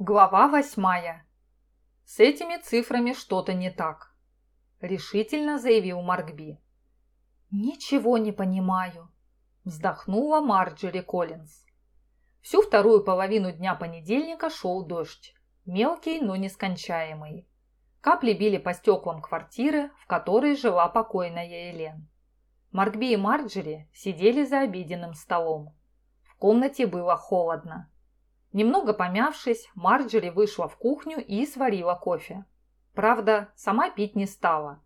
Глава восьмая. С этими цифрами что-то не так, решительно заявил Маркби. Ничего не понимаю, вздохнула Марджери Коллинз. Всю вторую половину дня понедельника шел дождь, мелкий, но нескончаемый. Капли били по стеклам квартиры, в которой жила покойная Елен. Маркби и Марджери сидели за обеденным столом. В комнате было холодно. Немного помявшись, Марджери вышла в кухню и сварила кофе. Правда, сама пить не стала.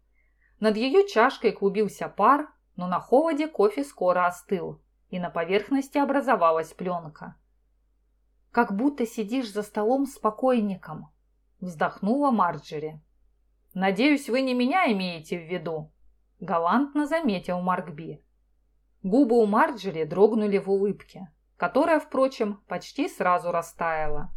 Над ее чашкой клубился пар, но на холоде кофе скоро остыл, и на поверхности образовалась пленка. «Как будто сидишь за столом с покойником», – вздохнула Марджери. «Надеюсь, вы не меня имеете в виду», – галантно заметил Маркби. Губы у Марджери дрогнули в улыбке которая, впрочем, почти сразу растаяла.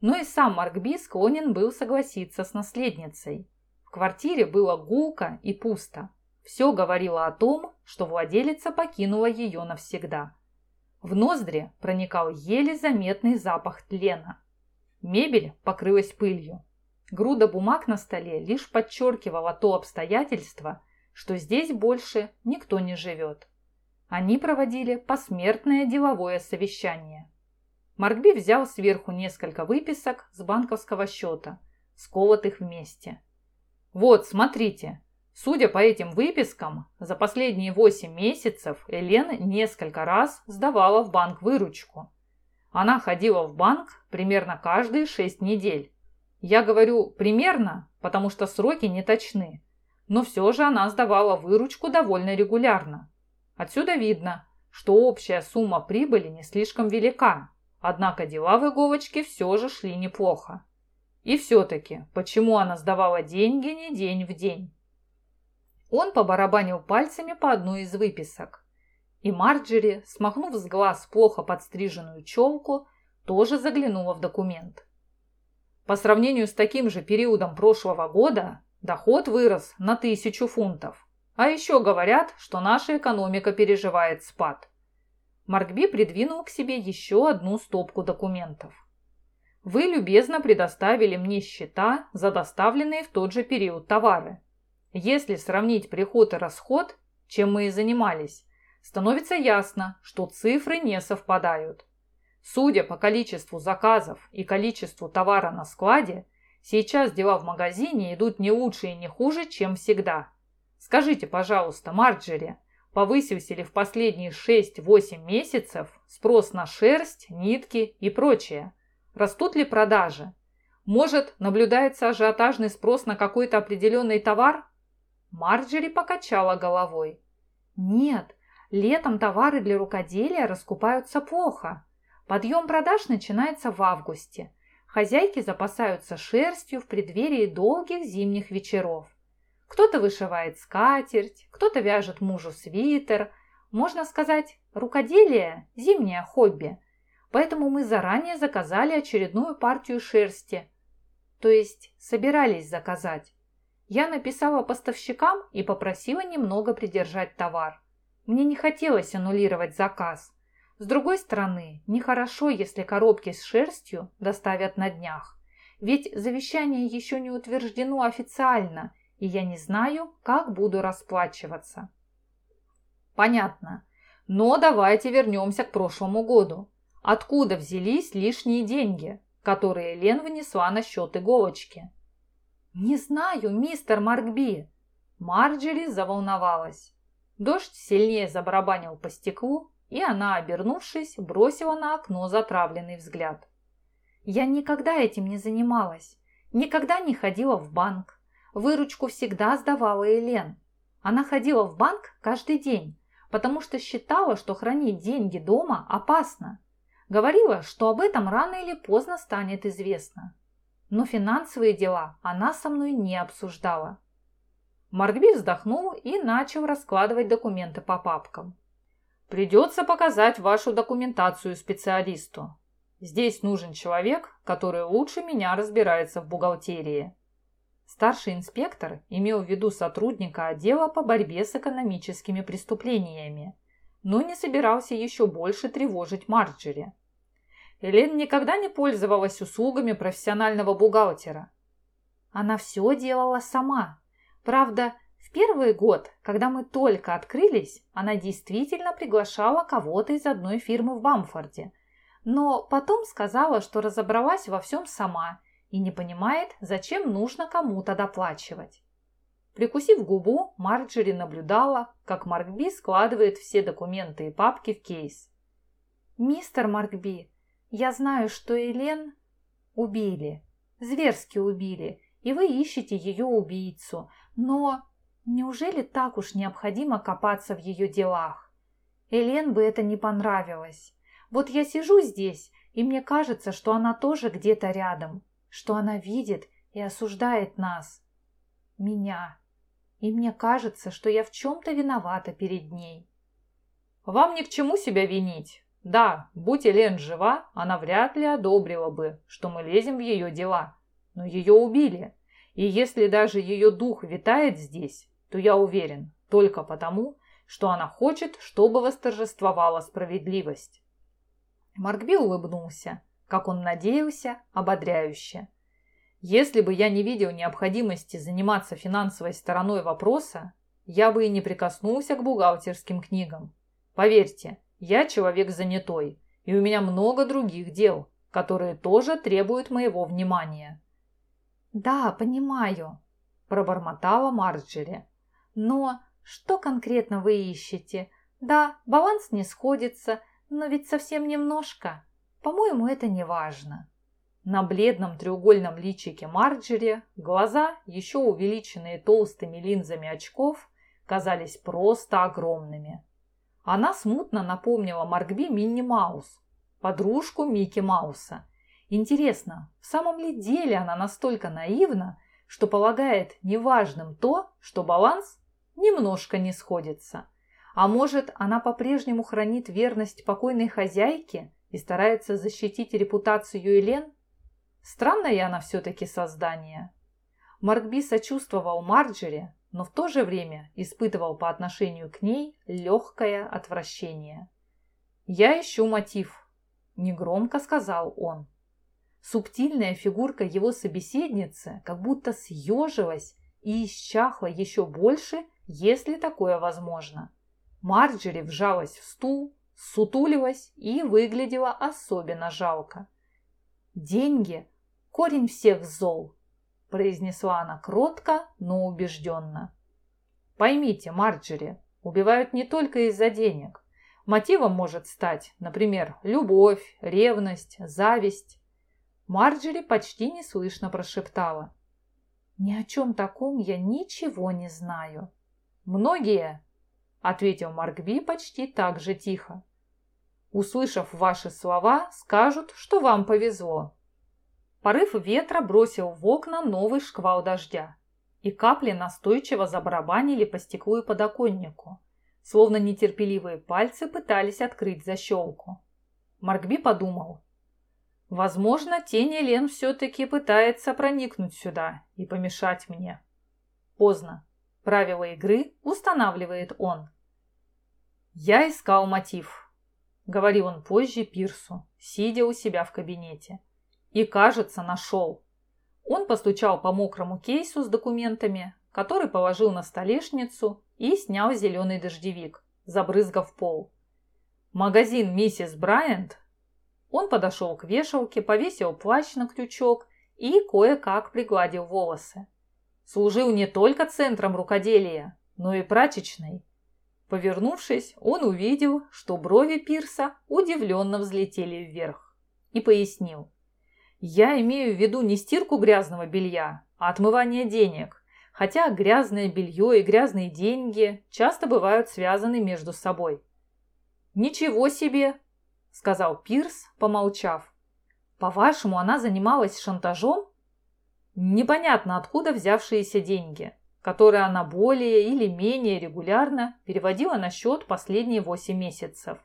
Но и сам Маркби склонен был согласиться с наследницей. В квартире было гулко и пусто. Все говорило о том, что владелица покинула ее навсегда. В ноздри проникал еле заметный запах тлена. Мебель покрылась пылью. Груда бумаг на столе лишь подчеркивала то обстоятельство, что здесь больше никто не живет. Они проводили посмертное деловое совещание. Маркби взял сверху несколько выписок с банковского счета, сколотых вместе. «Вот, смотрите, судя по этим выпискам, за последние 8 месяцев Элен несколько раз сдавала в банк выручку. Она ходила в банк примерно каждые 6 недель. Я говорю «примерно», потому что сроки не точны, но все же она сдавала выручку довольно регулярно. Отсюда видно, что общая сумма прибыли не слишком велика, однако дела в иголочке все же шли неплохо. И все-таки, почему она сдавала деньги не день в день? Он побарабанил пальцами по одной из выписок. И Марджери, смахнув с глаз плохо подстриженную челку, тоже заглянула в документ. По сравнению с таким же периодом прошлого года, доход вырос на тысячу фунтов. А еще говорят, что наша экономика переживает спад. Маркби придвинул к себе еще одну стопку документов. Вы любезно предоставили мне счета за доставленные в тот же период товары. Если сравнить приход и расход, чем мы и занимались, становится ясно, что цифры не совпадают. Судя по количеству заказов и количеству товара на складе, сейчас дела в магазине идут не лучше и не хуже, чем всегда. Скажите, пожалуйста, Марджери, повысился ли в последние 6-8 месяцев спрос на шерсть, нитки и прочее? Растут ли продажи? Может, наблюдается ажиотажный спрос на какой-то определенный товар? Марджери покачала головой. Нет, летом товары для рукоделия раскупаются плохо. Подъем продаж начинается в августе. Хозяйки запасаются шерстью в преддверии долгих зимних вечеров. Кто-то вышивает скатерть, кто-то вяжет мужу свитер. Можно сказать, рукоделие – зимнее хобби. Поэтому мы заранее заказали очередную партию шерсти. То есть собирались заказать. Я написала поставщикам и попросила немного придержать товар. Мне не хотелось аннулировать заказ. С другой стороны, нехорошо, если коробки с шерстью доставят на днях. Ведь завещание еще не утверждено официально – и я не знаю, как буду расплачиваться. Понятно. Но давайте вернемся к прошлому году. Откуда взялись лишние деньги, которые Лен внесла на счет иголочки? Не знаю, мистер Маркби. Марджери заволновалась. Дождь сильнее забарабанил по стеклу, и она, обернувшись, бросила на окно затравленный взгляд. Я никогда этим не занималась, никогда не ходила в банк, Выручку всегда сдавала Елен. Она ходила в банк каждый день, потому что считала, что хранить деньги дома опасно. Говорила, что об этом рано или поздно станет известно. Но финансовые дела она со мной не обсуждала. Маркби вздохнул и начал раскладывать документы по папкам. «Придется показать вашу документацию специалисту. Здесь нужен человек, который лучше меня разбирается в бухгалтерии». Старший инспектор имел в виду сотрудника отдела по борьбе с экономическими преступлениями, но не собирался еще больше тревожить Марджери. Элен никогда не пользовалась услугами профессионального бухгалтера. Она все делала сама. Правда, в первый год, когда мы только открылись, она действительно приглашала кого-то из одной фирмы в Бамфорде. Но потом сказала, что разобралась во всем сама и не понимает, зачем нужно кому-то доплачивать. Прикусив губу, Марджери наблюдала, как Маркби складывает все документы и папки в кейс. «Мистер Маркби, я знаю, что Элен убили, зверски убили, и вы ищете ее убийцу, но неужели так уж необходимо копаться в ее делах? Элен бы это не понравилось. Вот я сижу здесь, и мне кажется, что она тоже где-то рядом, что она видит и осуждает нас. Меня и мне кажется, что я в чем-то виновата перед ней. Вам ни к чему себя винить. Да, будь Элен жива, она вряд ли одобрила бы, что мы лезем в ее дела. Но ее убили. И если даже ее дух витает здесь, то я уверен, только потому, что она хочет, чтобы восторжествовала справедливость. Маркби улыбнулся, как он надеялся, ободряюще. Если бы я не видел необходимости заниматься финансовой стороной вопроса, я бы и не прикоснулся к бухгалтерским книгам. Поверьте, я человек занятой, и у меня много других дел, которые тоже требуют моего внимания. «Да, понимаю», – пробормотала Марджери. «Но что конкретно вы ищете? Да, баланс не сходится, но ведь совсем немножко. По-моему, это не важно». На бледном треугольном личике Марджери глаза, еще увеличенные толстыми линзами очков, казались просто огромными. Она смутно напомнила Маркби Минни Маус, подружку Микки Мауса. Интересно, в самом ли деле она настолько наивна, что полагает неважным то, что баланс немножко не сходится? А может, она по-прежнему хранит верность покойной хозяйке и старается защитить репутацию Елен? Странное она все-таки создание. Маркби сочувствовал Марджери, но в то же время испытывал по отношению к ней легкое отвращение. «Я ищу мотив», – негромко сказал он. Субтильная фигурка его собеседницы как будто съежилась и исчахла еще больше, если такое возможно. Марджери вжалась в стул, сутулилась и выглядела особенно жалко. Деньги корень всех зол», – произнесла она кротко, но убежденно. «Поймите, Марджери, убивают не только из-за денег. Мотивом может стать, например, любовь, ревность, зависть». Марджери почти неслышно прошептала. «Ни о чем таком я ничего не знаю». «Многие», – ответил Маркби почти так же тихо. «Услышав ваши слова, скажут, что вам повезло. Порыв ветра бросил в окна новый шквал дождя, и капли настойчиво забарабанили по стеклу и подоконнику, словно нетерпеливые пальцы пытались открыть защелку. Маркби подумал. Возможно, тень Элен все-таки пытается проникнуть сюда и помешать мне. Поздно. Правила игры устанавливает он. «Я искал мотив», — говорил он позже Пирсу, сидя у себя в кабинете. И, кажется, нашел. Он постучал по мокрому кейсу с документами, который положил на столешницу и снял зеленый дождевик, забрызгав пол. Магазин «Миссис Брайант» Он подошел к вешалке, повесил плащ на крючок и кое-как пригладил волосы. Служил не только центром рукоделия, но и прачечной. Повернувшись, он увидел, что брови Пирса удивленно взлетели вверх и пояснил. Я имею в виду не стирку грязного белья, а отмывание денег, хотя грязное белье и грязные деньги часто бывают связаны между собой. «Ничего себе!» – сказал Пирс, помолчав. «По-вашему, она занималась шантажом?» Непонятно, откуда взявшиеся деньги, которые она более или менее регулярно переводила на счет последние 8 месяцев.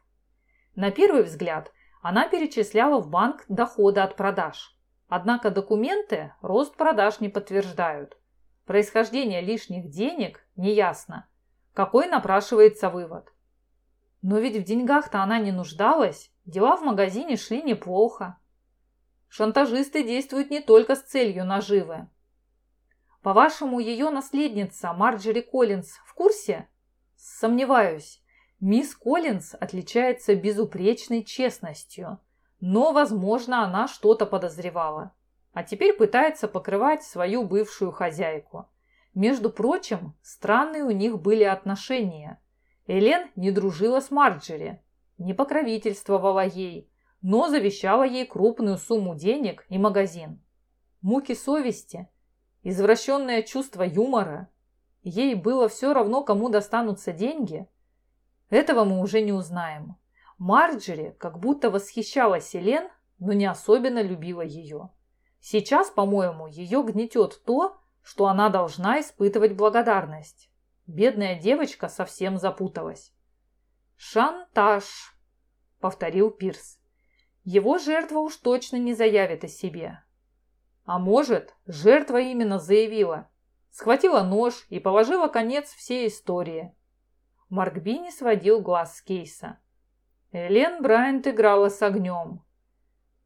На первый взгляд – она перечисляла в банк доходы от продаж. Однако документы рост продаж не подтверждают. Происхождение лишних денег неясно. Какой напрашивается вывод? Но ведь в деньгах-то она не нуждалась, дела в магазине шли неплохо. Шантажисты действуют не только с целью наживы. По-вашему, ее наследница Марджери Коллинз в курсе? Сомневаюсь. Мисс Коллинз отличается безупречной честностью, но, возможно, она что-то подозревала, а теперь пытается покрывать свою бывшую хозяйку. Между прочим, странные у них были отношения. Элен не дружила с Марджери, не покровительствовала ей, но завещала ей крупную сумму денег и магазин. Муки совести, извращенное чувство юмора. Ей было все равно, кому достанутся деньги. Этого мы уже не узнаем. Марджери как будто восхищалась Элен, но не особенно любила ее. Сейчас, по-моему, ее гнетет то, что она должна испытывать благодарность. Бедная девочка совсем запуталась. «Шантаж», — повторил Пирс. «Его жертва уж точно не заявит о себе». А может, жертва именно заявила, схватила нож и положила конец всей истории. Маркби не сводил глаз с кейса. Элен Брайант играла с огнем.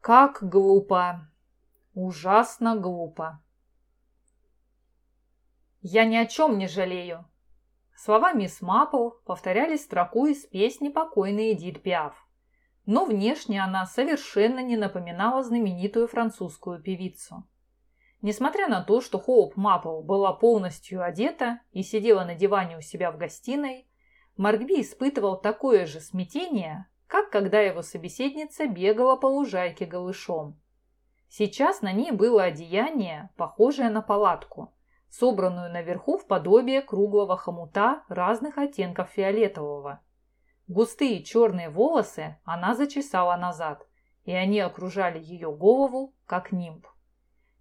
Как глупо. Ужасно глупо. «Я ни о чем не жалею». Слова мисс Маппл повторяли строку из песни покойной Эдит Пиаф. Но внешне она совершенно не напоминала знаменитую французскую певицу. Несмотря на то, что Хоуп Маппл была полностью одета и сидела на диване у себя в гостиной, Маркби испытывал такое же смятение, как когда его собеседница бегала по лужайке голышом. Сейчас на ней было одеяние, похожее на палатку, собранную наверху в подобие круглого хомута разных оттенков фиолетового. Густые черные волосы она зачесала назад, и они окружали ее голову, как нимб.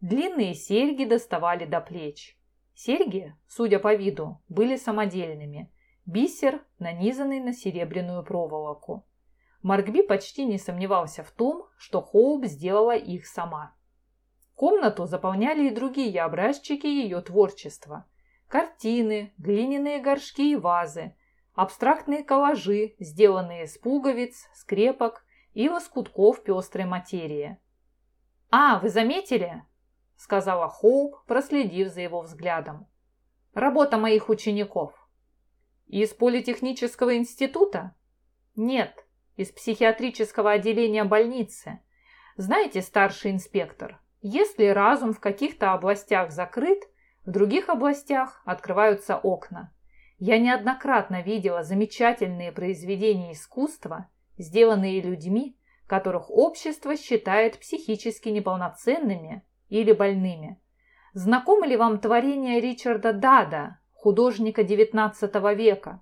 Длинные серьги доставали до плеч. Серьги, судя по виду, были самодельными. Бисер, нанизанный на серебряную проволоку. Маркби почти не сомневался в том, что Хоуп сделала их сама. Комнату заполняли и другие образчики ее творчества. Картины, глиняные горшки и вазы, абстрактные коллажи, сделанные из пуговиц, скрепок и лоскутков пестрой материи. «А, вы заметили?» – сказала Хоуп, проследив за его взглядом. «Работа моих учеников». «Из политехнического института?» «Нет, из психиатрического отделения больницы. Знаете, старший инспектор, если разум в каких-то областях закрыт, в других областях открываются окна. Я неоднократно видела замечательные произведения искусства, сделанные людьми, которых общество считает психически неполноценными или больными. Знакомы ли вам творения Ричарда Дада, художника XIX века?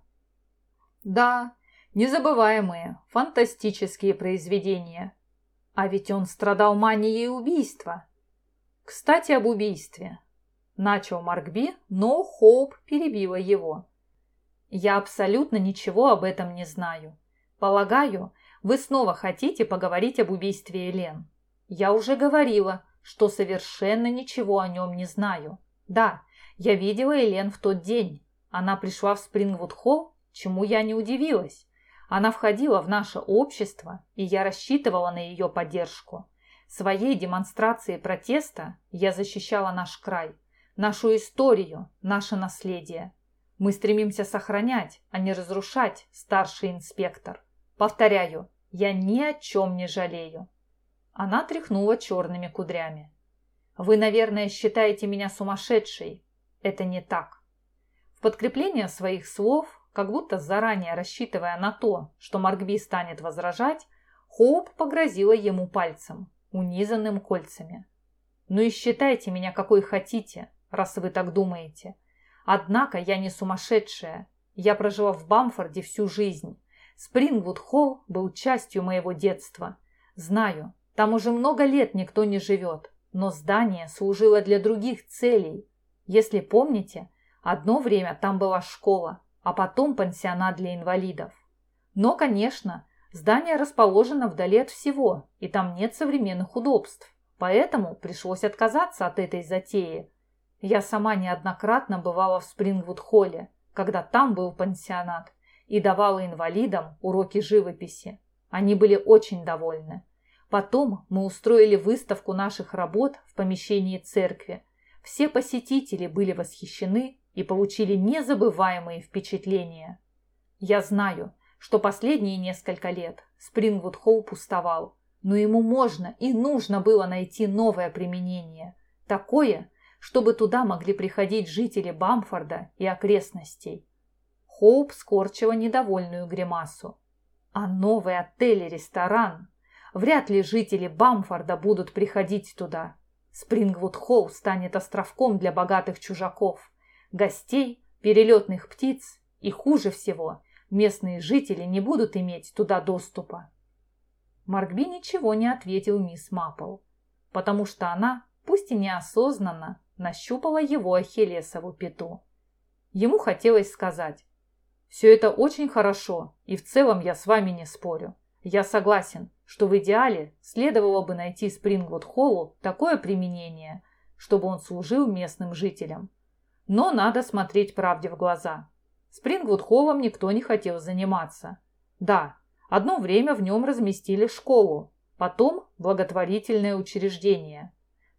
Да, незабываемые, фантастические произведения. А ведь он страдал манией убийства. Кстати, об убийстве. Начал Маркби, но Хоуп перебила его. Я абсолютно ничего об этом не знаю. Полагаю, вы снова хотите поговорить об убийстве Элен. Я уже говорила, что совершенно ничего о нем не знаю. Да, я видела Элен в тот день. Она пришла в Спрингвуд-холл, чему я не удивилась. Она входила в наше общество, и я рассчитывала на ее поддержку. Своей демонстрацией протеста я защищала наш край, нашу историю, наше наследие. Мы стремимся сохранять, а не разрушать, старший инспектор. Повторяю, я ни о чем не жалею. Она тряхнула черными кудрями. «Вы, наверное, считаете меня сумасшедшей. Это не так». В подкрепление своих слов, как будто заранее рассчитывая на то, что Маркби станет возражать, Хоуп погрозила ему пальцем, унизанным кольцами. «Ну и считайте меня какой хотите, раз вы так думаете. Однако я не сумасшедшая. Я прожила в Бамфорде всю жизнь. Спрингвуд-холл был частью моего детства. Знаю, там уже много лет никто не живет, но здание служило для других целей. Если помните, одно время там была школа, а потом пансионат для инвалидов. Но, конечно, здание расположено вдали от всего, и там нет современных удобств. Поэтому пришлось отказаться от этой затеи. Я сама неоднократно бывала в Спрингвуд-холле, когда там был пансионат, и давала инвалидам уроки живописи. Они были очень довольны. Потом мы устроили выставку наших работ в помещении церкви. Все посетители были восхищены и получили незабываемые впечатления. Я знаю, что последние несколько лет Спрингвуд Холл пустовал, но ему можно и нужно было найти новое применение, такое, чтобы туда могли приходить жители Бамфорда и окрестностей. Хоуп скорчила недовольную гримасу. А новый отель и ресторан? Вряд ли жители Бамфорда будут приходить туда. Спрингвуд-Холл станет островком для богатых чужаков, гостей, перелетных птиц и, хуже всего, местные жители не будут иметь туда доступа. Маркби ничего не ответил мисс Маппл, потому что она, пусть и неосознанно, нащупала его ахиллесову пяту. Ему хотелось сказать все это очень хорошо, и в целом я с вами не спорю. Я согласен, что в идеале следовало бы найти Спрингвуд-Холлу такое применение, чтобы он служил местным жителям. Но надо смотреть правде в глаза. Спрингвуд-Холлом никто не хотел заниматься. Да, одно время в нем разместили школу, потом благотворительное учреждение.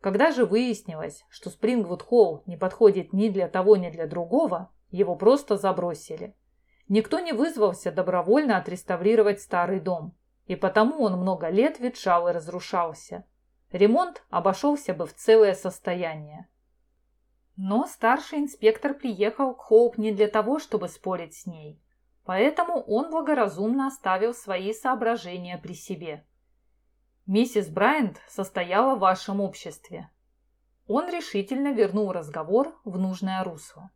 Когда же выяснилось, что Спрингвуд-Холл не подходит ни для того, ни для другого, его просто забросили. Никто не вызвался добровольно отреставрировать старый дом, и потому он много лет ветшал и разрушался. Ремонт обошелся бы в целое состояние. Но старший инспектор приехал к Хоуп не для того, чтобы спорить с ней, поэтому он благоразумно оставил свои соображения при себе. «Миссис Брайант состояла в вашем обществе». Он решительно вернул разговор в нужное русло.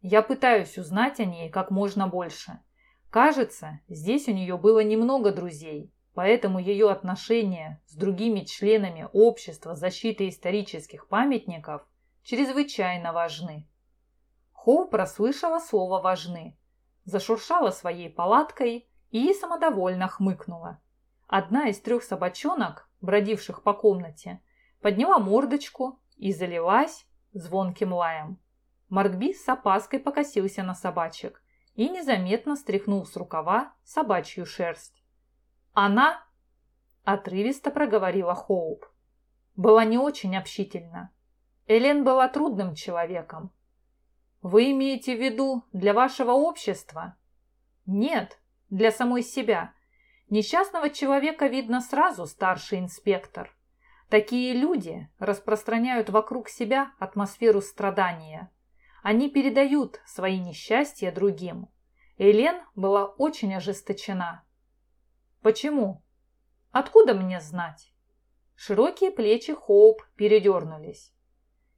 Я пытаюсь узнать о ней как можно больше. Кажется, здесь у нее было немного друзей, поэтому ее отношения с другими членами общества защиты исторических памятников чрезвычайно важны. Хоу прослышала слово «важны», зашуршала своей палаткой и самодовольно хмыкнула. Одна из трех собачонок, бродивших по комнате, подняла мордочку и залилась звонким лаем. Маркби с опаской покосился на собачек и незаметно стряхнул с рукава собачью шерсть. «Она?» – отрывисто проговорила Хоуп. Была не очень общительна. Элен была трудным человеком. «Вы имеете в виду для вашего общества?» «Нет, для самой себя. Несчастного человека видно сразу, старший инспектор. Такие люди распространяют вокруг себя атмосферу страдания». Они передают свои несчастья другим. Элен была очень ожесточена. Почему? Откуда мне знать? Широкие плечи Хоуп передернулись.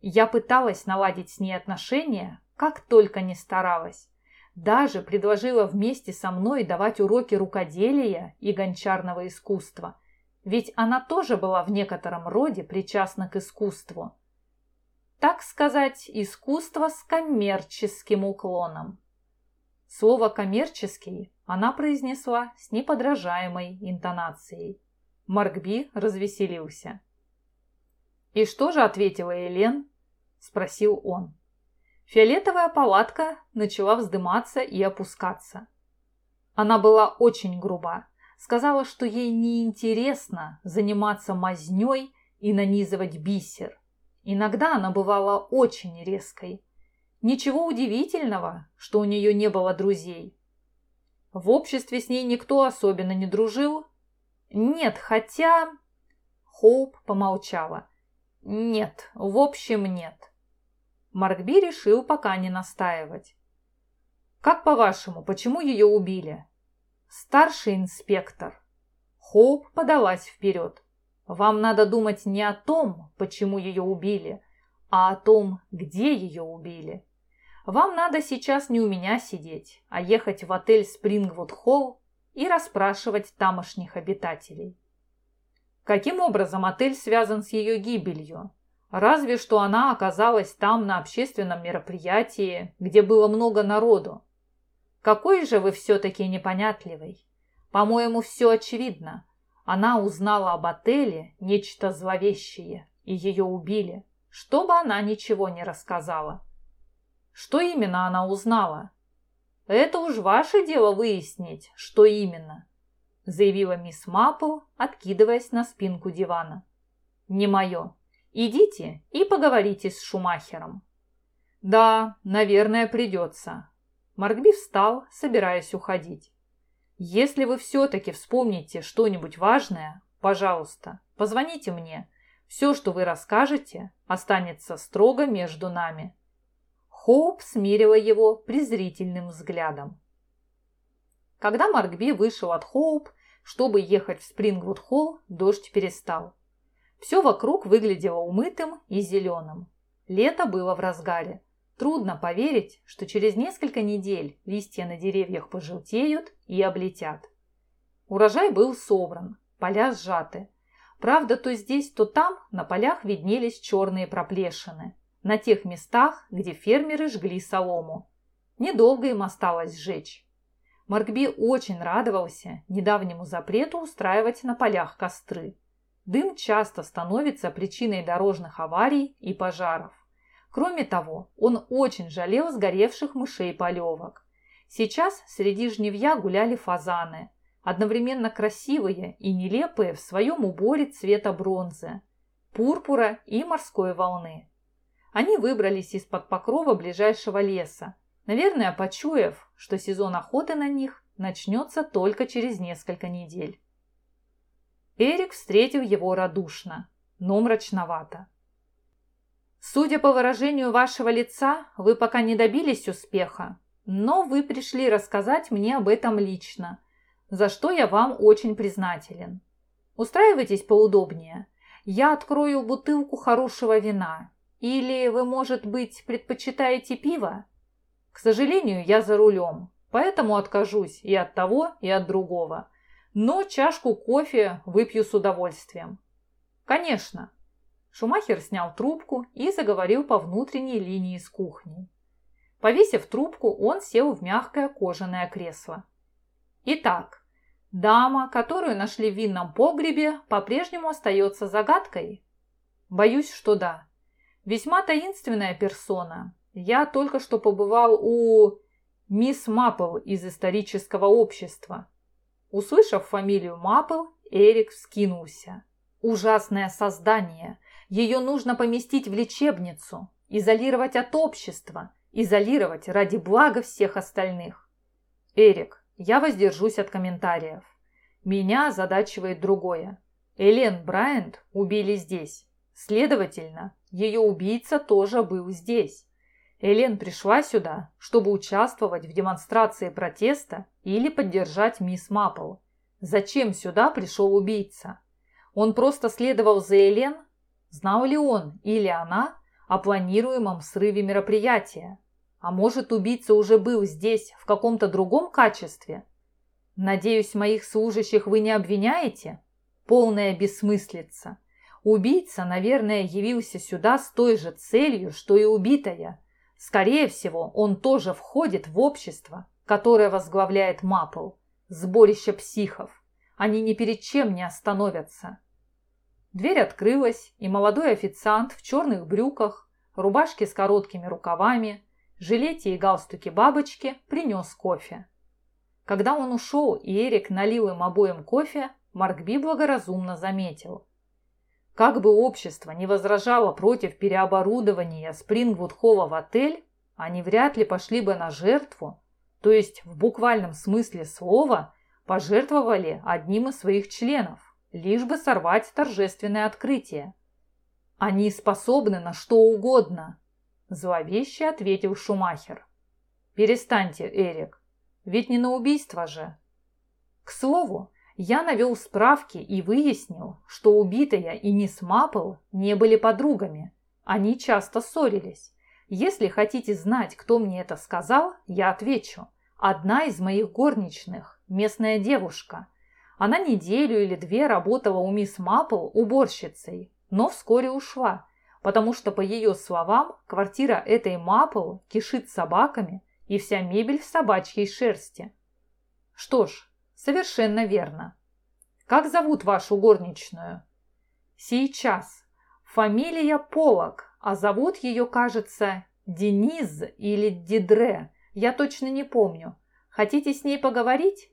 Я пыталась наладить с ней отношения, как только не старалась. Даже предложила вместе со мной давать уроки рукоделия и гончарного искусства. Ведь она тоже была в некотором роде причастна к искусству так сказать, искусство с коммерческим уклоном. Слово «коммерческий» она произнесла с неподражаемой интонацией. Маркби развеселился. «И что же ответила Элен?» – спросил он. Фиолетовая палатка начала вздыматься и опускаться. Она была очень груба. Сказала, что ей неинтересно заниматься мазнёй и нанизывать бисер. Иногда она бывала очень резкой. Ничего удивительного, что у нее не было друзей. В обществе с ней никто особенно не дружил. Нет, хотя... Хоуп помолчала. Нет, в общем нет. Маркби решил пока не настаивать. Как по-вашему, почему ее убили? Старший инспектор. Хоуп подалась вперед. Вам надо думать не о том, почему ее убили, а о том, где ее убили. Вам надо сейчас не у меня сидеть, а ехать в отель Спрингвуд Холл и расспрашивать тамошних обитателей. Каким образом отель связан с ее гибелью? Разве что она оказалась там на общественном мероприятии, где было много народу. Какой же вы все-таки непонятливый. По-моему, все очевидно. Она узнала об отеле нечто зловещее, и ее убили, чтобы она ничего не рассказала. Что именно она узнала? это уж ваше дело выяснить, что именно», заявила мисс Маппл, откидываясь на спинку дивана. «Не мое. Идите и поговорите с Шумахером». «Да, наверное, придется». Маркби встал, собираясь уходить. «Если вы все-таки вспомните что-нибудь важное, пожалуйста, позвоните мне. Все, что вы расскажете, останется строго между нами». Хоуп смирила его презрительным взглядом. Когда Маркби вышел от Хоуп, чтобы ехать в Спрингвуд-холл, дождь перестал. Все вокруг выглядело умытым и зеленым. Лето было в разгаре. Трудно поверить, что через несколько недель листья на деревьях пожелтеют и облетят. Урожай был собран, поля сжаты. Правда, то здесь, то там на полях виднелись черные проплешины. На тех местах, где фермеры жгли солому. Недолго им осталось сжечь. Маркби очень радовался недавнему запрету устраивать на полях костры. Дым часто становится причиной дорожных аварий и пожаров. Кроме того, он очень жалел сгоревших мышей-полевок. Сейчас среди жневья гуляли фазаны, одновременно красивые и нелепые в своем уборе цвета бронзы, пурпура и морской волны. Они выбрались из-под покрова ближайшего леса, наверное, почуяв, что сезон охоты на них начнется только через несколько недель. Эрик встретил его радушно, но мрачновато. «Судя по выражению вашего лица, вы пока не добились успеха, но вы пришли рассказать мне об этом лично, за что я вам очень признателен. Устраивайтесь поудобнее. Я открою бутылку хорошего вина. Или вы, может быть, предпочитаете пиво? К сожалению, я за рулем, поэтому откажусь и от того, и от другого но чашку кофе выпью с удовольствием. Конечно. Шумахер снял трубку и заговорил по внутренней линии с кухней. Повесив трубку, он сел в мягкое кожаное кресло. Итак, дама, которую нашли в винном погребе, по-прежнему остается загадкой? Боюсь, что да. Весьма таинственная персона. Я только что побывал у мисс Маппл из исторического общества. Услышав фамилию Маппл, Эрик вскинулся. Ужасное создание. Ее нужно поместить в лечебницу, изолировать от общества, изолировать ради блага всех остальных. Эрик, я воздержусь от комментариев. Меня озадачивает другое. Элен Брайант убили здесь. Следовательно, ее убийца тоже был здесь. Элен пришла сюда, чтобы участвовать в демонстрации протеста или поддержать мисс Маппл. Зачем сюда пришел убийца? Он просто следовал за Элен? Знал ли он или она о планируемом срыве мероприятия? А может, убийца уже был здесь в каком-то другом качестве? Надеюсь, моих служащих вы не обвиняете? Полная бессмыслица. Убийца, наверное, явился сюда с той же целью, что и убитая – Скорее всего, он тоже входит в общество, которое возглавляет Мапл, сборище психов. Они ни перед чем не остановятся. Дверь открылась, и молодой официант в черных брюках, рубашке с короткими рукавами, жилете и галстуке бабочки принес кофе. Когда он ушел и Эрик налил им обоим кофе, Маркби благоразумно заметил. Как бы общество не возражало против переоборудования Спрингвуд-холла в отель, они вряд ли пошли бы на жертву, то есть в буквальном смысле слова пожертвовали одним из своих членов, лишь бы сорвать торжественное открытие. Они способны на что угодно, зловеще ответил Шумахер. Перестаньте, Эрик, ведь не на убийство же. К слову, я навел справки и выяснил, что убитая и мисс Маппл не были подругами. Они часто ссорились. Если хотите знать, кто мне это сказал, я отвечу. Одна из моих горничных, местная девушка. Она неделю или две работала у мисс Маппл уборщицей, но вскоре ушла, потому что, по ее словам, квартира этой Маппл кишит собаками и вся мебель в собачьей шерсти. Что ж, Совершенно верно. Как зовут вашу горничную? Сейчас. Фамилия Полок, а зовут ее, кажется, Дениз или Дидре. Я точно не помню. Хотите с ней поговорить?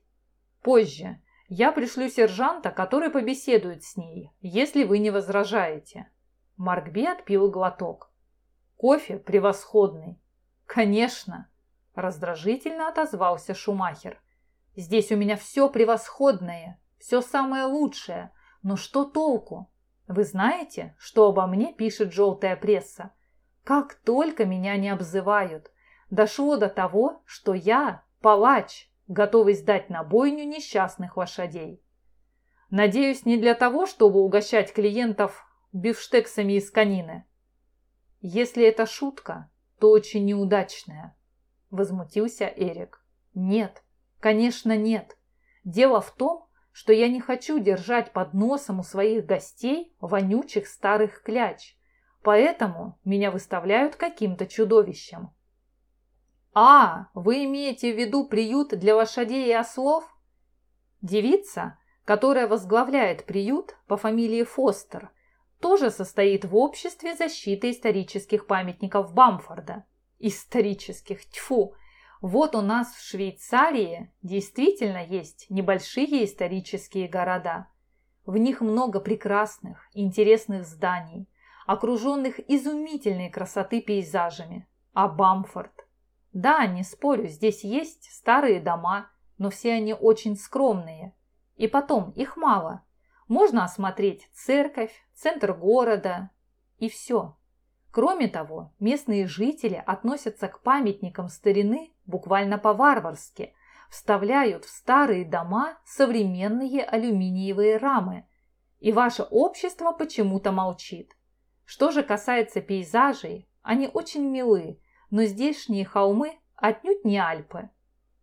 Позже. Я пришлю сержанта, который побеседует с ней, если вы не возражаете. Маркби отпил глоток. Кофе превосходный. Конечно. Раздражительно отозвался Шумахер. Здесь у меня все превосходное, все самое лучшее. Но что толку? Вы знаете, что обо мне пишет желтая пресса? Как только меня не обзывают. Дошло до того, что я палач, готовый сдать на бойню несчастных лошадей. Надеюсь, не для того, чтобы угощать клиентов бифштексами из конины. Если это шутка, то очень неудачная, возмутился Эрик. Нет, конечно нет. Дело в том, что я не хочу держать под носом у своих гостей вонючих старых кляч, поэтому меня выставляют каким-то чудовищем. «А, вы имеете в виду приют для лошадей и ослов?» Девица, которая возглавляет приют по фамилии Фостер, тоже состоит в обществе защиты исторических памятников Бамфорда. Исторических, тьфу! Вот у нас в Швейцарии действительно есть небольшие исторические города. В них много прекрасных, интересных зданий, окруженных изумительной красоты пейзажами. А Бамфорд да, не спорю, здесь есть старые дома, но все они очень скромные. И потом, их мало. Можно осмотреть церковь, центр города и все. Кроме того, местные жители относятся к памятникам старины буквально по-варварски, вставляют в старые дома современные алюминиевые рамы. И ваше общество почему-то молчит. Что же касается пейзажей, они очень милы, но здешние холмы отнюдь не Альпы.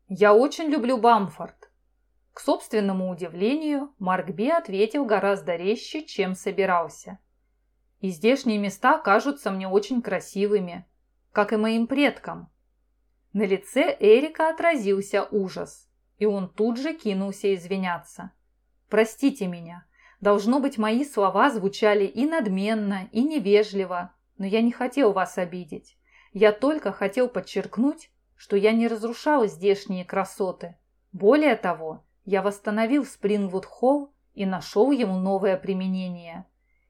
Я очень люблю Бамфорд. К собственному удивлению, Марк Би ответил гораздо резче, чем собирался. И здешние места кажутся мне очень красивыми, как и моим предкам. На лице Эрика отразился ужас, и он тут же кинулся извиняться. «Простите меня, должно быть, мои слова звучали и надменно, и невежливо, но я не хотел вас обидеть. Я только хотел подчеркнуть, что я не разрушал здешние красоты. Более того, я восстановил Спрингвуд-Холл и нашел ему новое применение.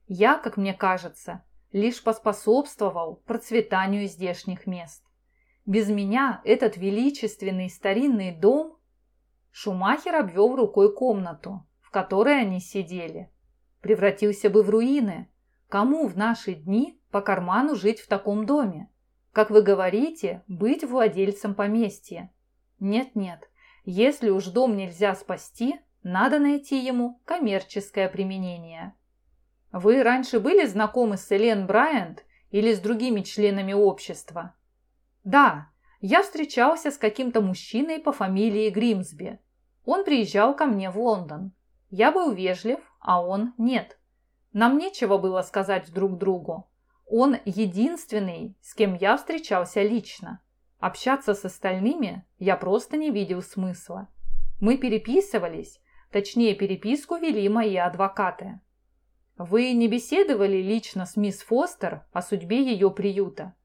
Я, как мне кажется, лишь поспособствовал процветанию здешних мест. Без меня этот величественный старинный дом... Шумахер обвел рукой комнату, в которой они сидели. Превратился бы в руины. Кому в наши дни по карману жить в таком доме? Как вы говорите, быть владельцем поместья. Нет-нет, если уж дом нельзя спасти, надо найти ему коммерческое применение. Вы раньше были знакомы с Элен Брайант или с другими членами общества? Да, я встречался с каким-то мужчиной по фамилии Гримсби. Он приезжал ко мне в Лондон. Я был вежлив, а он нет. Нам нечего было сказать друг другу. Он единственный, с кем я встречался лично. Общаться с остальными я просто не видел смысла. Мы переписывались, точнее переписку вели мои адвокаты. Вы не беседовали лично с мисс Фостер о судьбе ее приюта?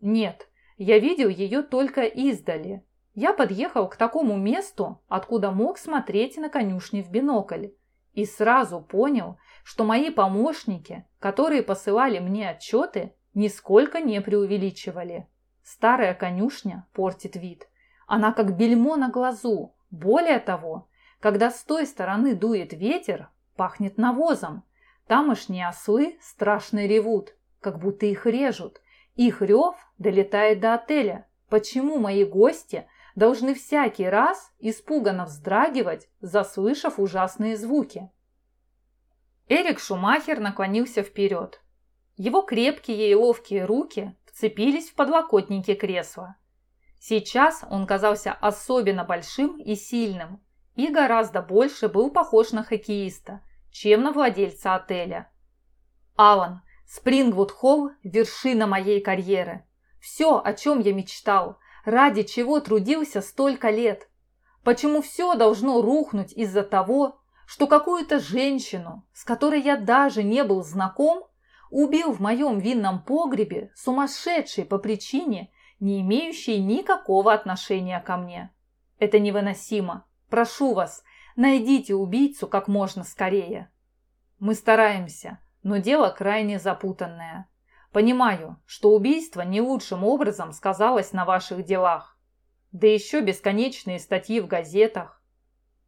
Нет, я видел ее только издали. Я подъехал к такому месту, откуда мог смотреть на конюшни в бинокль, и сразу понял, что мои помощники, которые посылали мне отчеты, нисколько не преувеличивали. Старая конюшня портит вид. Она как бельмо на глазу. Более того, когда с той стороны дует ветер, пахнет навозом. Тамошние ослы страшно ревут, как будто их режут. Их рев долетает до отеля. Почему мои гости должны всякий раз испуганно вздрагивать, заслышав ужасные звуки? Эрик Шумахер наклонился вперед. Его крепкие и ловкие руки вцепились в подлокотники кресла. Сейчас он казался особенно большим и сильным, и гораздо больше был похож на хоккеиста, чем на владельца отеля. Алан, Спрингвуд-Холл – вершина моей карьеры. Все, о чем я мечтал, ради чего трудился столько лет. Почему все должно рухнуть из-за того, что какую-то женщину, с которой я даже не был знаком, убил в моем винном погребе сумасшедший по причине не имеющие никакого отношения ко мне. Это невыносимо. Прошу вас, найдите убийцу как можно скорее. Мы стараемся, но дело крайне запутанное. Понимаю, что убийство не лучшим образом сказалось на ваших делах. Да еще бесконечные статьи в газетах.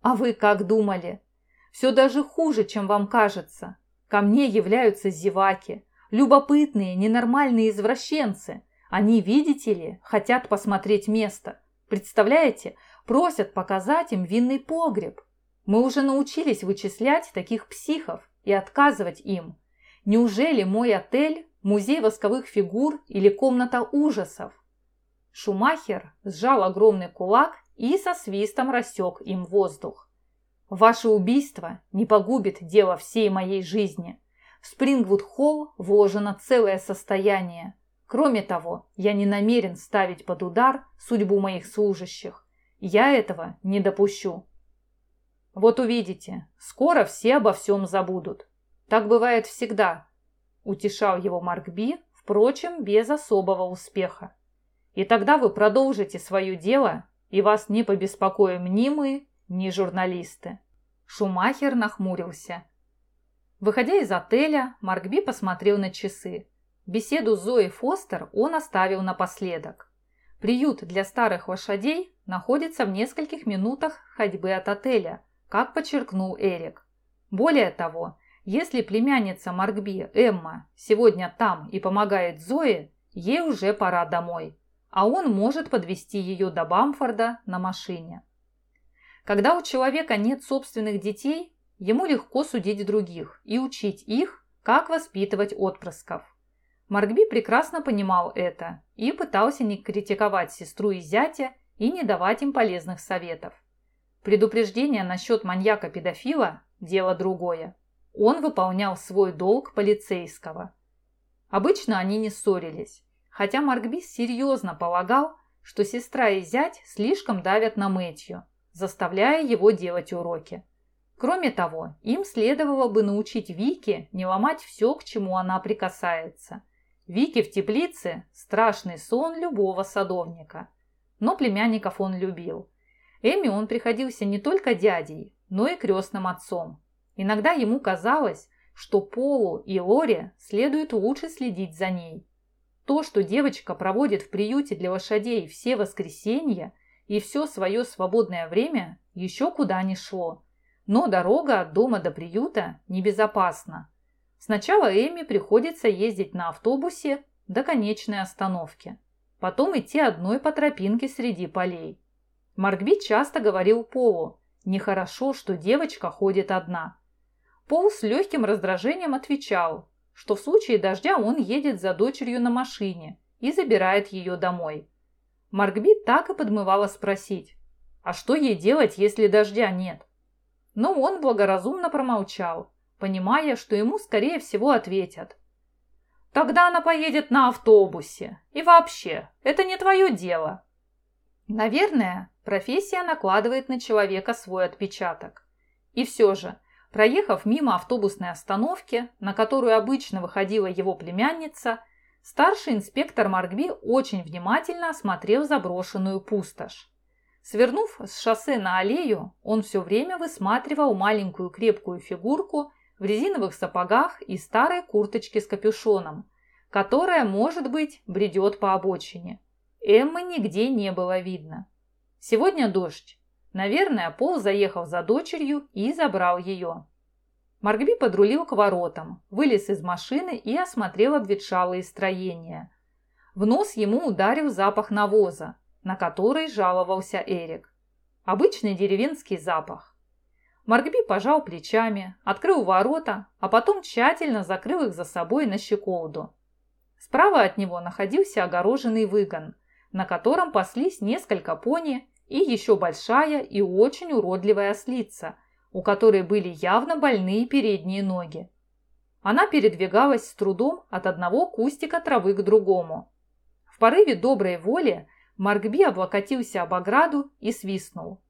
А вы как думали? Все даже хуже, чем вам кажется. Ко мне являются зеваки, любопытные, ненормальные извращенцы. Они, видите ли, хотят посмотреть место. Представляете, просят показать им винный погреб. Мы уже научились вычислять таких психов и отказывать им. Неужели мой отель – музей восковых фигур или комната ужасов? Шумахер сжал огромный кулак и со свистом рассек им воздух. Ваше убийство не погубит дело всей моей жизни. В Спрингвуд-Холл вложено целое состояние. Кроме того, я не намерен ставить под удар судьбу моих служащих. Я этого не допущу. Вот увидите, скоро все обо всем забудут. Так бывает всегда. Утешал его Маркби, впрочем, без особого успеха. И тогда вы продолжите свое дело, и вас не побеспокоим ни ни журналисты. Шумахер нахмурился. Выходя из отеля, Маркби посмотрел на часы. Беседу Зоей Фостер он оставил напоследок. Приют для старых лошадей находится в нескольких минутах ходьбы от отеля, как подчеркнул Эрик. Более того, если племянница Маркби, Эмма, сегодня там и помогает Зое, ей уже пора домой, а он может подвести ее до Бамфорда на машине. Когда у человека нет собственных детей, ему легко судить других и учить их, как воспитывать отпрысков. Маркби прекрасно понимал это и пытался не критиковать сестру и зятя и не давать им полезных советов. Предупреждение насчет маньяка-педофила – дело другое. Он выполнял свой долг полицейского. Обычно они не ссорились, хотя Маркби серьезно полагал, что сестра и зять слишком давят на Мэтью, заставляя его делать уроки. Кроме того, им следовало бы научить Вики не ломать все, к чему она прикасается. Вики в теплице – страшный сон любого садовника. Но племянников он любил. Эми он приходился не только дядей, но и крестным отцом. Иногда ему казалось, что Полу и Лоре следует лучше следить за ней. То, что девочка проводит в приюте для лошадей все воскресенья, и все свое свободное время еще куда ни шло. Но дорога от дома до приюта небезопасна. Сначала Эми приходится ездить на автобусе до конечной остановки. Потом идти одной по тропинке среди полей. Маркби часто говорил Полу, нехорошо, что девочка ходит одна. Пол с легким раздражением отвечал, что в случае дождя он едет за дочерью на машине и забирает ее домой. Маркби так и подмывала спросить, а что ей делать, если дождя нет? Но он благоразумно промолчал, понимая, что ему, скорее всего, ответят. «Тогда она поедет на автобусе. И вообще, это не твое дело». Наверное, профессия накладывает на человека свой отпечаток. И все же, проехав мимо автобусной остановки, на которую обычно выходила его племянница, Старший инспектор Маркби очень внимательно осмотрел заброшенную пустошь. Свернув с шоссе на аллею, он все время высматривал маленькую крепкую фигурку в резиновых сапогах и старой курточке с капюшоном, которая, может быть, бредет по обочине. Эммы нигде не было видно. Сегодня дождь. Наверное, Пол заехал за дочерью и забрал ее. Маркби подрулил к воротам, вылез из машины и осмотрел обветшалые строения. В нос ему ударил запах навоза, на который жаловался Эрик. Обычный деревенский запах. Маркби пожал плечами, открыл ворота, а потом тщательно закрыл их за собой на щеколду. Справа от него находился огороженный выгон, на котором паслись несколько пони и еще большая и очень уродливая ослица – у которой были явно больные передние ноги. Она передвигалась с трудом от одного кустика травы к другому. В порыве доброй воли Маркби облокотился об ограду и свистнул.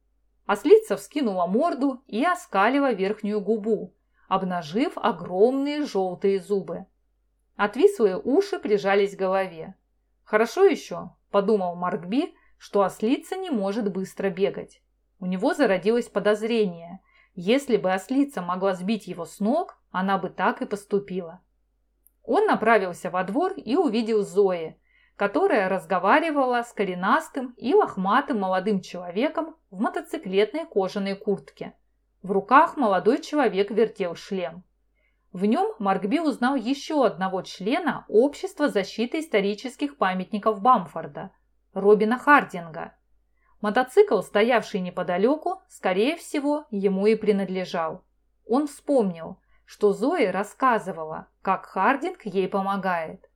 Ослица вскинула морду и оскалила верхнюю губу, обнажив огромные желтые зубы. Отвислые уши прижались к голове. Хорошо еще, подумал Маркби, что ослица не может быстро бегать. У него зародилось подозрение. Если бы ослица могла сбить его с ног, она бы так и поступила. Он направился во двор и увидел Зои, которая разговаривала с коренастым и лохматым молодым человеком в мотоциклетной кожаной куртке. В руках молодой человек вертел шлем. В нем Маркби узнал еще одного члена Общества защиты исторических памятников Бамфорда, Робина Хардинга. Мотоцикл, стоявший неподалеку, скорее всего, ему и принадлежал. Он вспомнил, что Зоя рассказывала, как Хардинг ей помогает.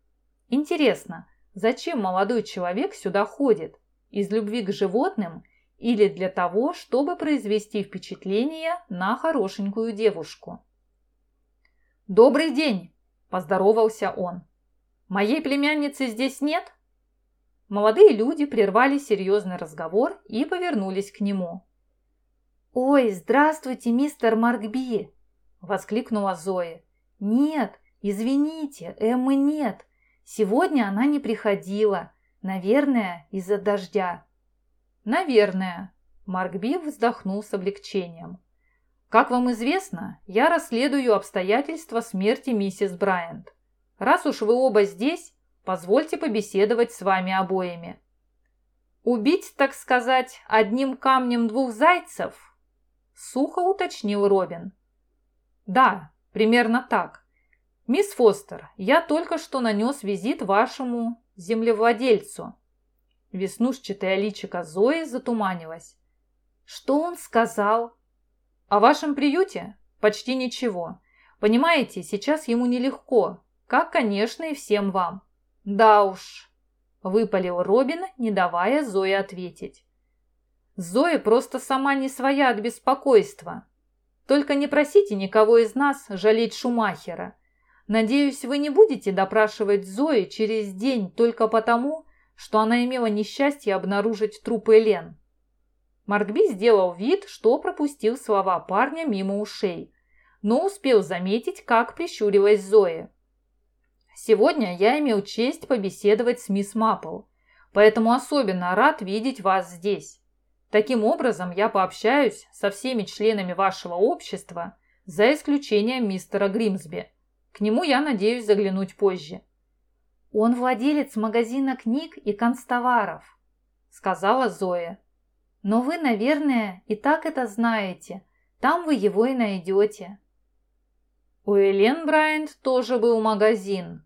Интересно, зачем молодой человек сюда ходит? Из любви к животным или для того, чтобы произвести впечатление на хорошенькую девушку? «Добрый день!» – поздоровался он. «Моей племянницы здесь нет?» Молодые люди прервали серьезный разговор и повернулись к нему. «Ой, здравствуйте, мистер Маркби!» Воскликнула Зоя. «Нет, извините, Эммы нет. Сегодня она не приходила. Наверное, из-за дождя». «Наверное», – Маркби вздохнул с облегчением. «Как вам известно, я расследую обстоятельства смерти миссис Брайант. Раз уж вы оба здесь, позвольте побеседовать с вами обоими». «Убить, так сказать, одним камнем двух зайцев?» – сухо уточнил Робин. «Да, примерно так. Мисс Фостер, я только что нанес визит вашему землевладельцу». Веснушчатое личико Зои затуманилось. «Что он сказал?» «О вашем приюте? Почти ничего. Понимаете, сейчас ему нелегко, как, конечно, и всем вам». «Да уж», – выпалил Робин, не давая Зое ответить. Зоя просто сама не своя от беспокойства. Только не просите никого из нас жалеть Шумахера. Надеюсь, вы не будете допрашивать Зои через день только потому, что она имела несчастье обнаружить труп Элен. Маркби сделал вид, что пропустил слова парня мимо ушей, но успел заметить, как прищурилась Зоя. «Сегодня я имел честь побеседовать с мисс Маппл, поэтому особенно рад видеть вас здесь. Таким образом, я пообщаюсь со всеми членами вашего общества, за исключением мистера Гримсби. К нему я надеюсь заглянуть позже». «Он владелец магазина книг и констоваров», — сказала Зоя. «Но вы, наверное, и так это знаете. Там вы его и найдете». У Элен Брайант тоже был магазин.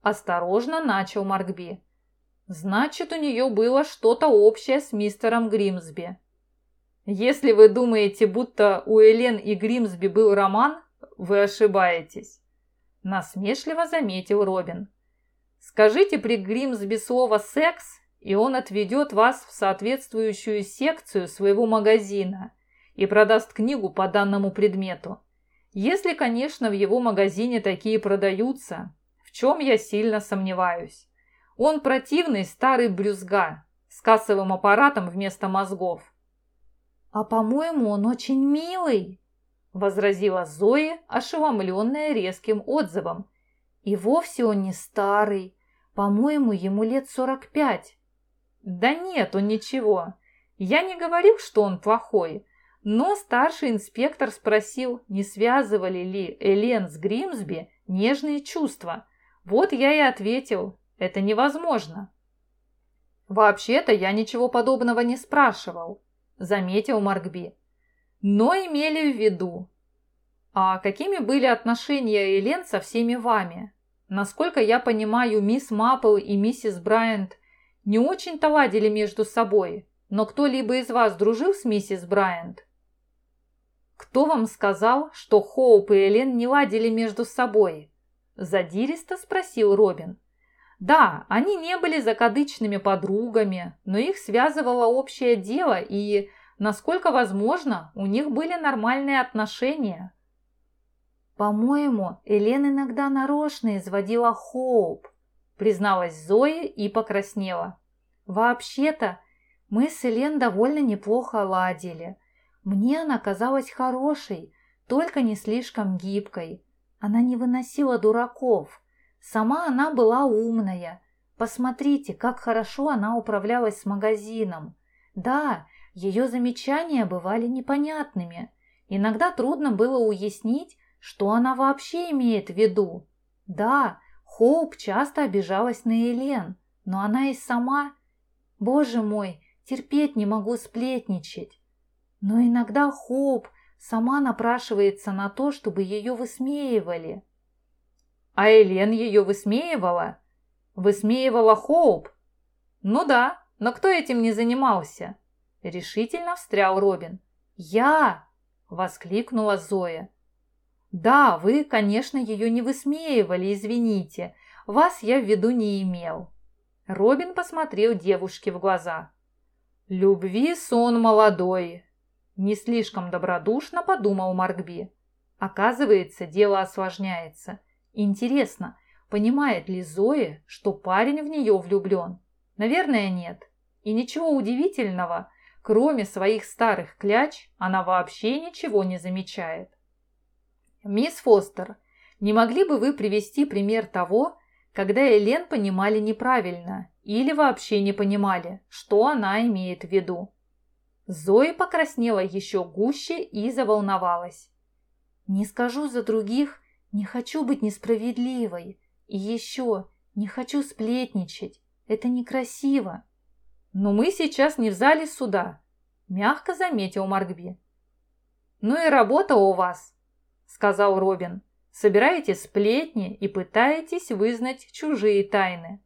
Осторожно начал Маркби. Значит, у нее было что-то общее с мистером Гримсби. Если вы думаете, будто у Элен и Гримсби был роман, вы ошибаетесь. Насмешливо заметил Робин. Скажите при Гримсби слово «секс», и он отведет вас в соответствующую секцию своего магазина и продаст книгу по данному предмету. Если, конечно, в его магазине такие продаются, в чем я сильно сомневаюсь. Он противный старый брюзга с кассовым аппаратом вместо мозгов. «А, по-моему, он очень милый», – возразила Зоя, ошеломленная резким отзывом. «И вовсе он не старый. По-моему, ему лет сорок пять». «Да нет, он ничего. Я не говорил, что он плохой. Но старший инспектор спросил, не связывали ли Элен с Гримсби нежные чувства. Вот я и ответил, это невозможно. Вообще-то я ничего подобного не спрашивал, заметил Маркби. Но имели в виду. А какими были отношения Элен со всеми вами? Насколько я понимаю, мисс Маппл и миссис Брайант не очень-то ладили между собой, но кто-либо из вас дружил с миссис Брайант? Кто вам сказал, что Хоуп и Элен не ладили между собой? Задиристо спросил Робин. Да, они не были закадычными подругами, но их связывало общее дело, и, насколько возможно, у них были нормальные отношения. «По-моему, Элен иногда нарочно изводила Хоуп», призналась Зоя и покраснела. «Вообще-то, мы с Элен довольно неплохо ладили. Мне она казалась хорошей, только не слишком гибкой. Она не выносила дураков, Сама она была умная, Посмотрите, как хорошо она управлялась с магазином. Да, ее замечания бывали непонятными. Иногда трудно было уяснить, что она вообще имеет в виду. Да, Хоуп часто обижалась на Елен, но она и сама... Боже мой, терпеть не могу сплетничать. Но иногда Хоуп сама напрашивается на то, чтобы ее высмеивали. А Элен ее высмеивала? Высмеивала Хоуп? Ну да, но кто этим не занимался? Решительно встрял Робин. «Я!» – воскликнула Зоя. «Да, вы, конечно, ее не высмеивали, извините. Вас я в виду не имел». Робин посмотрел девушке в глаза. «Любви сон молодой», – не слишком добродушно подумал Маркби. Оказывается, дело осложняется. Интересно, понимает ли Зоя, что парень в нее влюблен? Наверное, нет. И ничего удивительного, кроме своих старых кляч, она вообще ничего не замечает. «Мисс Фостер, не могли бы вы привести пример того, когда Элен понимали неправильно или вообще не понимали, что она имеет в виду?» Зои покраснела еще гуще и заволновалась. «Не скажу за других, не хочу быть несправедливой. И еще, не хочу сплетничать. Это некрасиво». «Но мы сейчас не в зале суда», – мягко заметил Маркби. «Ну и работа у вас», сказал Робин. «Собираете сплетни и пытаетесь вызнать чужие тайны.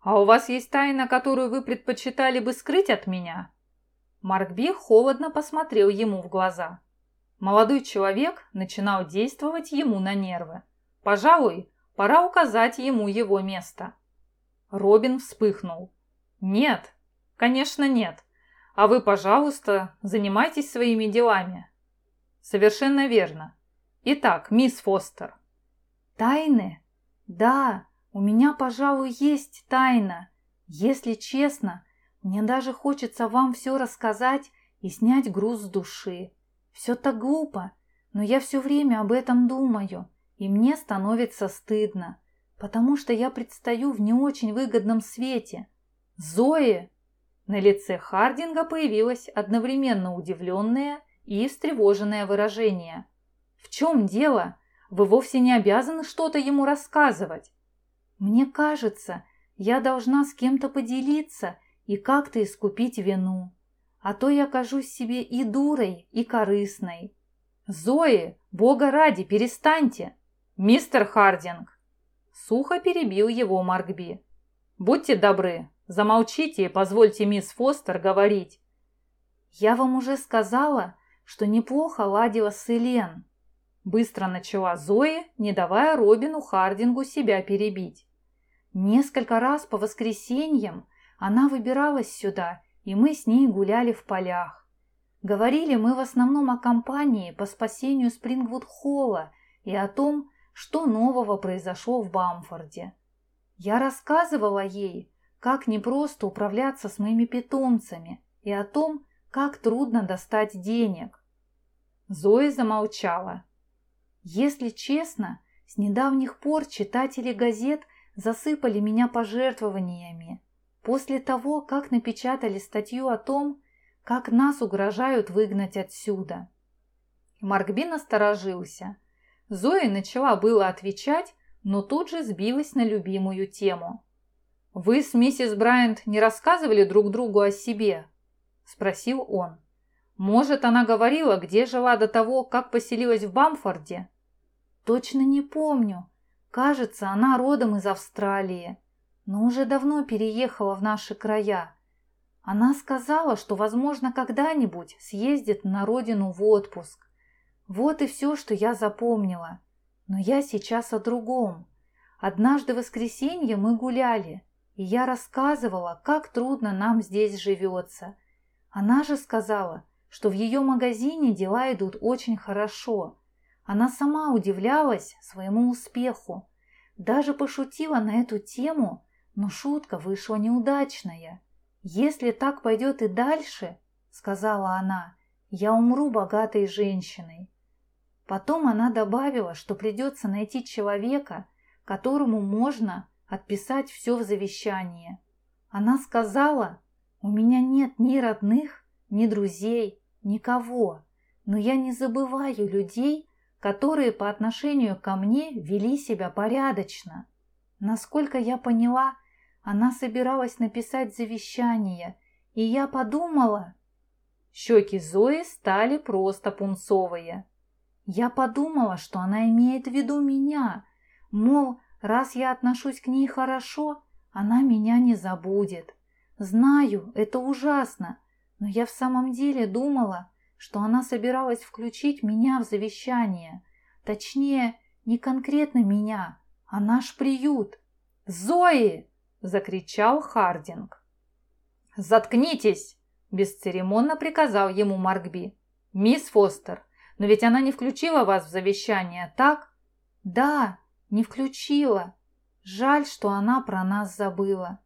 А у вас есть тайна, которую вы предпочитали бы скрыть от меня?» Маркби холодно посмотрел ему в глаза. Молодой человек начинал действовать ему на нервы. Пожалуй, пора указать ему его место. Робин вспыхнул. «Нет, конечно нет. А вы, пожалуйста, занимайтесь своими делами». «Совершенно верно. Итак, мисс Фостер. Тайны? Да, у меня, пожалуй, есть тайна. Если честно, мне даже хочется вам все рассказать и снять груз с души. Все так глупо, но я все время об этом думаю, и мне становится стыдно, потому что я предстаю в не очень выгодном свете. Зои! На лице Хардинга появилось одновременно удивленное и встревоженное выражение – в чем дело? Вы вовсе не обязаны что-то ему рассказывать. Мне кажется, я должна с кем-то поделиться и как-то искупить вину. А то я кажусь себе и дурой, и корыстной. Зои, бога ради, перестаньте. Мистер Хардинг. Сухо перебил его Маркби. Будьте добры, замолчите и позвольте мисс Фостер говорить. Я вам уже сказала, что неплохо ладила с Элен. Быстро начала Зои, не давая Робину Хардингу себя перебить. Несколько раз по воскресеньям она выбиралась сюда, и мы с ней гуляли в полях. Говорили мы в основном о кампании по спасению Спрингвуд-Холла и о том, что нового произошло в Бамфорде. Я рассказывала ей, как непросто управляться с моими питомцами и о том, как трудно достать денег. Зоя замолчала, если честно, с недавних пор читатели газет засыпали меня пожертвованиями. После того, как напечатали статью о том, как нас угрожают выгнать отсюда. Маркби насторожился. Зоя начала было отвечать, но тут же сбилась на любимую тему. «Вы с миссис Брайант не рассказывали друг другу о себе?» – спросил он. «Может, она говорила, где жила до того, как поселилась в Бамфорде?» Точно не помню. Кажется, она родом из Австралии, но уже давно переехала в наши края. Она сказала, что, возможно, когда-нибудь съездит на родину в отпуск. Вот и все, что я запомнила. Но я сейчас о другом. Однажды в воскресенье мы гуляли, и я рассказывала, как трудно нам здесь живется. Она же сказала, что в ее магазине дела идут очень хорошо – она сама удивлялась своему успеху, даже пошутила на эту тему, но шутка вышла неудачная. «Если так пойдет и дальше, — сказала она, — я умру богатой женщиной». Потом она добавила, что придется найти человека, которому можно отписать все в завещание. Она сказала, у меня нет ни родных, ни друзей, никого, но я не забываю людей, которые по отношению ко мне вели себя порядочно. Насколько я поняла, она собиралась написать завещание, и я подумала... Щеки Зои стали просто пунцовые. Я подумала, что она имеет в виду меня, мол, раз я отношусь к ней хорошо, она меня не забудет. Знаю, это ужасно, но я в самом деле думала, что она собиралась включить меня в завещание. Точнее, не конкретно меня, а наш приют. «Зои!» – закричал Хардинг. «Заткнитесь!» – бесцеремонно приказал ему Маркби. «Мисс Фостер, но ведь она не включила вас в завещание, так?» «Да, не включила. Жаль, что она про нас забыла.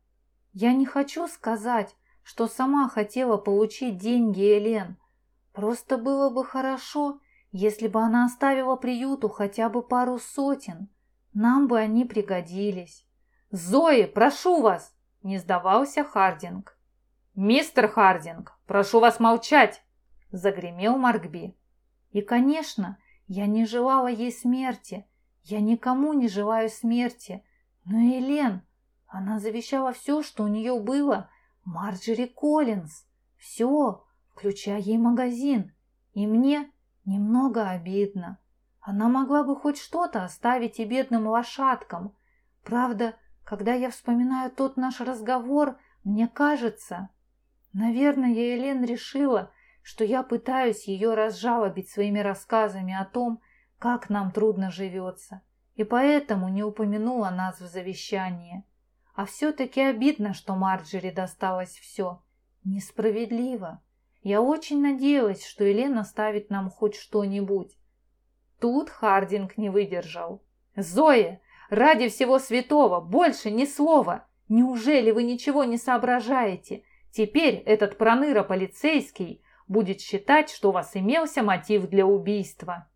Я не хочу сказать, что сама хотела получить деньги Элен. Просто было бы хорошо, если бы она оставила приюту хотя бы пару сотен. Нам бы они пригодились». «Зои, прошу вас!» – не сдавался Хардинг. «Мистер Хардинг, прошу вас молчать!» – загремел Маркби. И, конечно, я не желала ей смерти. Я никому не желаю смерти. Но Элен, она завещала все, что у нее было, Марджери Коллинз. Все, включая ей магазин. И мне немного обидно. Она могла бы хоть что-то оставить и бедным лошадкам. Правда, когда я вспоминаю тот наш разговор, мне кажется... Наверное, Елен решила, что я пытаюсь ее разжалобить своими рассказами о том, как нам трудно живется, и поэтому не упомянула нас в завещании. А все-таки обидно, что Марджери досталось все. Несправедливо. Я очень надеялась, что Елена ставит нам хоть что-нибудь. Тут Хардинг не выдержал. «Зоя, ради всего святого, больше ни слова! Неужели вы ничего не соображаете? Теперь этот проныра полицейский будет считать, что у вас имелся мотив для убийства».